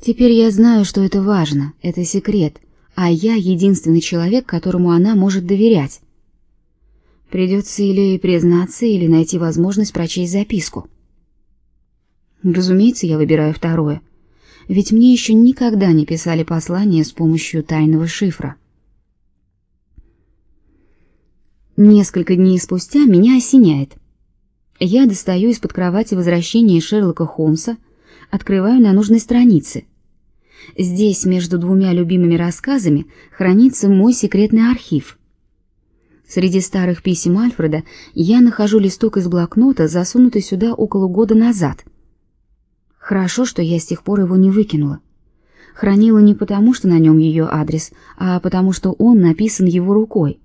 Теперь я знаю, что это важно, это секрет, а я единственный человек, которому она может доверять. Придется или признаться, или найти возможность прочесть записку. Разумеется, я выбираю второе. Ведь мне еще никогда не писали послания с помощью тайного шифра. Несколько дней спустя меня осеняет. Я достаю из-под кровати возвращение Шерлока Холмса, открываю на нужной странице. Здесь между двумя любимыми рассказами хранится мой секретный архив. Среди старых писем Альфреда я нахожу листок из блокнота, засунутый сюда около года назад. Хорошо, что я с тех пор его не выкинула. Хранила не потому, что на нем ее адрес, а потому, что он написан его рукой.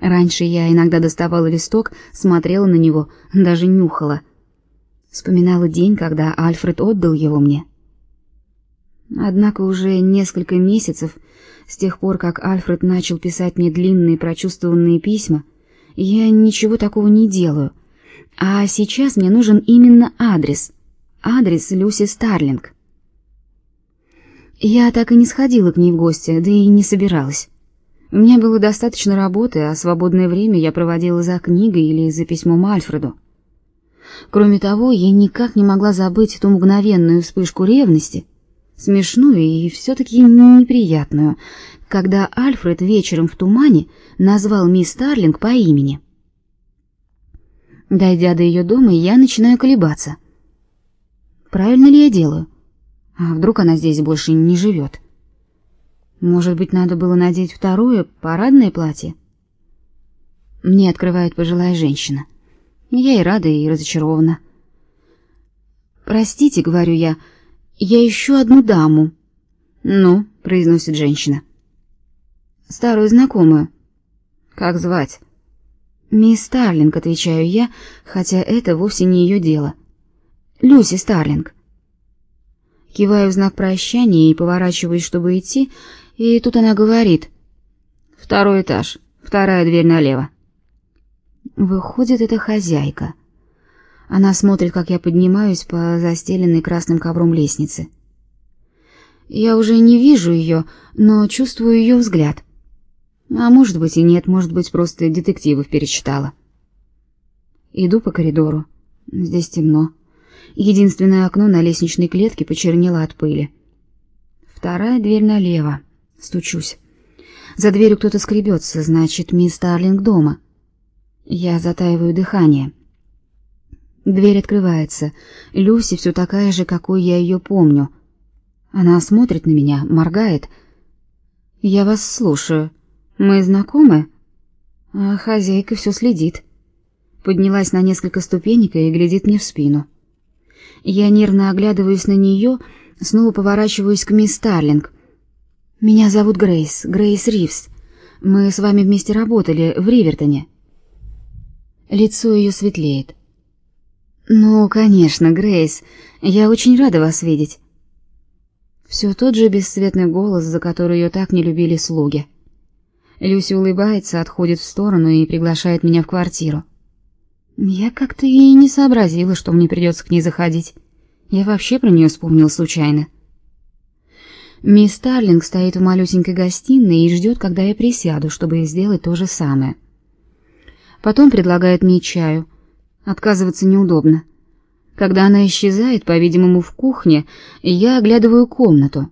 Раньше я иногда доставала листок, смотрела на него, даже нюхала. Вспоминала день, когда Альфред отдал его мне. Однако уже несколько месяцев с тех пор, как Альфред начал писать мне длинные прочувствованные письма, я ничего такого не делаю. А сейчас мне нужен именно адрес. Адрес Люси Старлинг. Я так и не сходила к ней в гости, да и не собиралась. У меня было достаточно работы, а свободное время я проводила за книгой или за письмом Альфреду. Кроме того, я никак не могла забыть ту мгновенную вспышку ревности, смешную и все-таки неприятную, когда Альфред вечером в тумане назвал мисс Старлинг по имени. Дойдя до ее дома, я начинаю колебаться. Правильно ли я делаю? А вдруг она здесь больше не живет? Может быть, надо было надеть второе парадное платье? Мне открывает пожилая женщина. Я и рада, и разочарована. Простите, говорю я, — я ищу одну даму. Ну, произносит женщина. Старую знакомую. Как звать? Мисс Старлинг, отвечаю я, хотя это вовсе не ее дело. Люси Старлинг. Киваю в знак прощания и поворачиваюсь, чтобы идти, и тут она говорит: "Второй этаж, вторая дверь налево". Выходит, это хозяйка. Она смотрит, как я поднимаюсь по застеленной красным ковром лестнице. Я уже не вижу ее, но чувствую ее взгляд. А может быть и нет, может быть, просто детективов перечитала. Иду по коридору. Здесь темно. Единственное окно на лестничной клетке почернело от пыли. Вторая дверь налево. Стучусь. За дверью кто-то скребется, значит, мисс Старлинг дома. Я затаиваю дыхание. Дверь открывается. Люси все такая же, какой я ее помню. Она смотрит на меня, моргает. Я вас слушаю. Мы знакомы? А хозяйка все следит. Поднялась на несколько ступенек и глядит мне в спину. Я нервно оглядываюсь на нее, снова поворачиваюсь к мисс Старлинг. Меня зовут Грейс, Грейс Ривз. Мы с вами вместе работали в Ривертоне. Лицо ее светлеет. Ну, конечно, Грейс. Я очень рада вас видеть. Все тот же бесцветный голос, за который ее так не любили слуги. Люси улыбается, отходит в сторону и приглашает меня в квартиру. Я как-то и не сообразила, что мне придется к ней заходить. Я вообще про нее вспомнил случайно. Мисс Старлинг стоит в малюсенькой гостиной и ждет, когда я присяду, чтобы сделать то же самое. Потом предлагает мне чаю — Отказываться неудобно. Когда она исчезает, по-видимому, в кухне, я оглядываю комнату.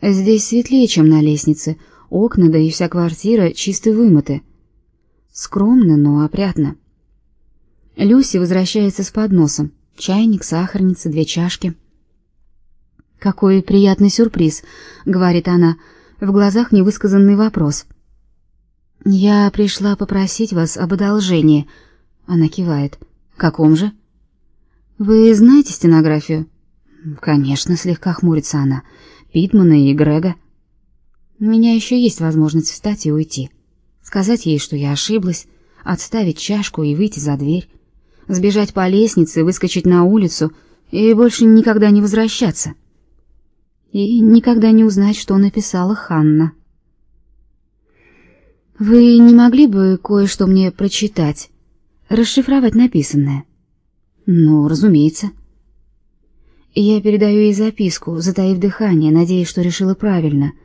Здесь светлее, чем на лестнице. Окна, да и вся квартира чисто вымыты. Скромно, но опрятно. Люси возвращается с подносом. Чайник, сахарница, две чашки. «Какой приятный сюрприз», — говорит она, в глазах невысказанный вопрос. «Я пришла попросить вас об одолжении», — она кивает. Каком же? Вы знаете стенографию? Конечно, слегка хмурится она. Питмана и Грега. У меня еще есть возможность встать и уйти. Сказать ей, что я ошиблась, отставить чашку и выйти за дверь, сбежать по лестнице, выскочить на улицу и больше никогда не возвращаться. И никогда не узнать, что написала Ханна. Вы не могли бы кое-что мне прочитать? расшифровать написанное. Ну, разумеется. Я передаю ей записку, затаив дыхание, надеясь, что решила правильно —